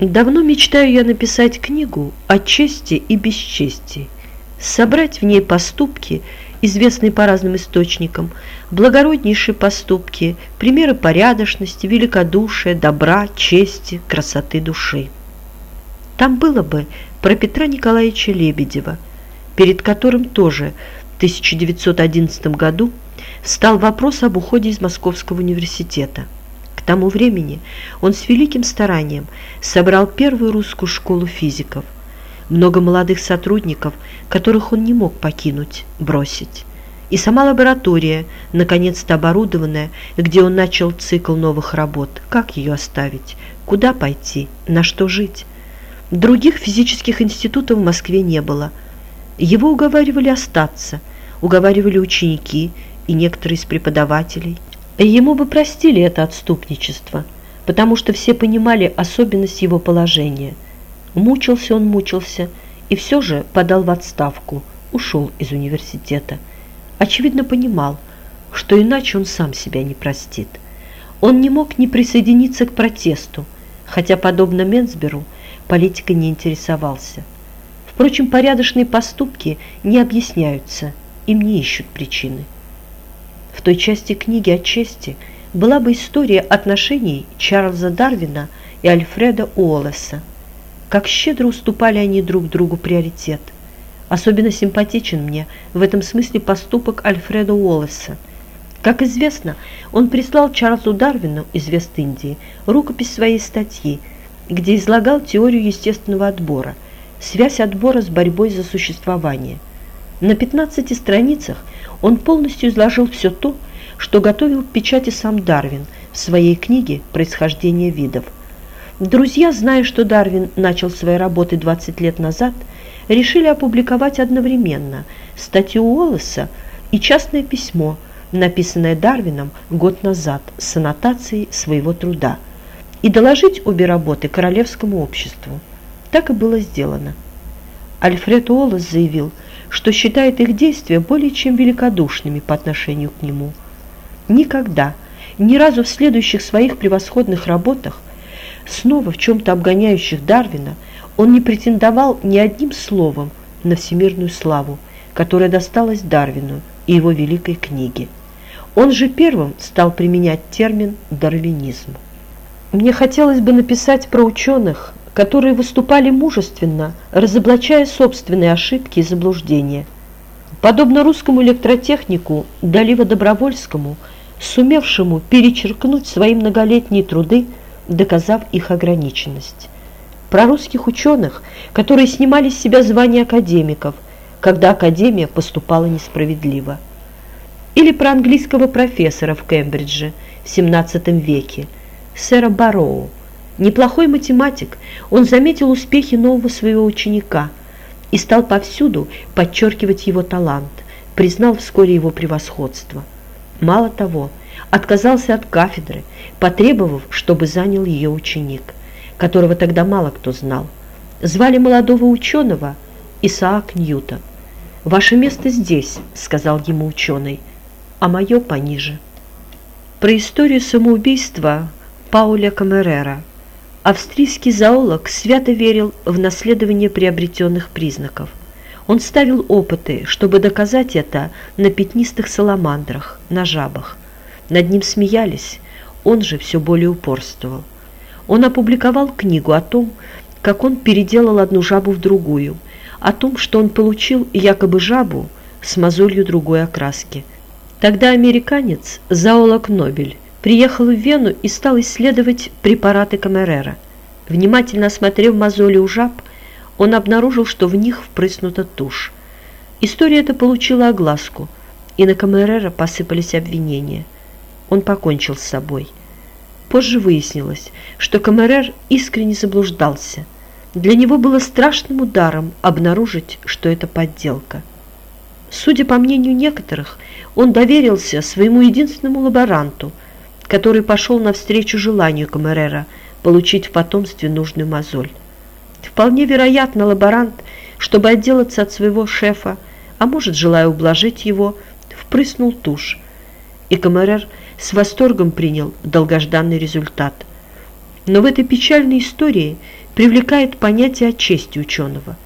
Давно мечтаю я написать книгу о чести и бесчестии, собрать в ней поступки, известные по разным источникам, благороднейшие поступки, примеры порядочности, великодушия, добра, чести, красоты души. Там было бы про Петра Николаевича Лебедева, перед которым тоже в 1911 году стал вопрос об уходе из Московского университета. Тому времени он с великим старанием собрал первую русскую школу физиков, много молодых сотрудников, которых он не мог покинуть, бросить. И сама лаборатория, наконец-то оборудованная, где он начал цикл новых работ. Как ее оставить? Куда пойти? На что жить? Других физических институтов в Москве не было. Его уговаривали остаться, уговаривали ученики и некоторые из преподавателей. Ему бы простили это отступничество, потому что все понимали особенность его положения. Мучился он, мучился, и все же подал в отставку, ушел из университета. Очевидно, понимал, что иначе он сам себя не простит. Он не мог не присоединиться к протесту, хотя, подобно Менсберу, политикой не интересовался. Впрочем, порядочные поступки не объясняются, им не ищут причины. В той части книги о чести была бы история отношений Чарльза Дарвина и Альфреда Уоллеса. Как щедро уступали они друг другу приоритет. Особенно симпатичен мне в этом смысле поступок Альфреда Уоллеса. Как известно, он прислал Чарльзу Дарвину из Вест-Индии рукопись своей статьи – где излагал теорию естественного отбора, связь отбора с борьбой за существование. На 15 страницах он полностью изложил все то, что готовил к печати сам Дарвин в своей книге «Происхождение видов». Друзья, зная, что Дарвин начал свои работы 20 лет назад, решили опубликовать одновременно статью Уоллеса и частное письмо, написанное Дарвином год назад с аннотацией своего труда – и доложить обе работы Королевскому обществу. Так и было сделано. Альфред Уоллес заявил, что считает их действия более чем великодушными по отношению к нему. Никогда, ни разу в следующих своих превосходных работах, снова в чем-то обгоняющих Дарвина, он не претендовал ни одним словом на всемирную славу, которая досталась Дарвину и его великой книге. Он же первым стал применять термин «дарвинизм». Мне хотелось бы написать про ученых, которые выступали мужественно, разоблачая собственные ошибки и заблуждения. Подобно русскому электротехнику Далива Добровольскому, сумевшему перечеркнуть свои многолетние труды, доказав их ограниченность. Про русских ученых, которые снимали с себя звание академиков, когда академия поступала несправедливо. Или про английского профессора в Кембридже в XVII веке, сэра Барроу. Неплохой математик, он заметил успехи нового своего ученика и стал повсюду подчеркивать его талант, признал вскоре его превосходство. Мало того, отказался от кафедры, потребовав, чтобы занял ее ученик, которого тогда мало кто знал. Звали молодого ученого Исаак Ньютон. «Ваше место здесь», — сказал ему ученый, — «а мое пониже». Про историю самоубийства Пауля Камерера. Австрийский зоолог свято верил в наследование приобретенных признаков. Он ставил опыты, чтобы доказать это на пятнистых саламандрах, на жабах. Над ним смеялись, он же все более упорствовал. Он опубликовал книгу о том, как он переделал одну жабу в другую, о том, что он получил якобы жабу с мозолью другой окраски. Тогда американец, зоолог Нобель, приехал в Вену и стал исследовать препараты Камерера. Внимательно осмотрев мозоли у жаб, он обнаружил, что в них впрыснута тушь. История эта получила огласку, и на Камерера посыпались обвинения. Он покончил с собой. Позже выяснилось, что Камерер искренне заблуждался. Для него было страшным ударом обнаружить, что это подделка. Судя по мнению некоторых, он доверился своему единственному лаборанту – который пошел навстречу желанию Камерера получить в потомстве нужную мозоль. Вполне вероятно, лаборант, чтобы отделаться от своего шефа, а может, желая ублажить его, впрыснул тушь, и Камерер с восторгом принял долгожданный результат. Но в этой печальной истории привлекает понятие о чести ученого.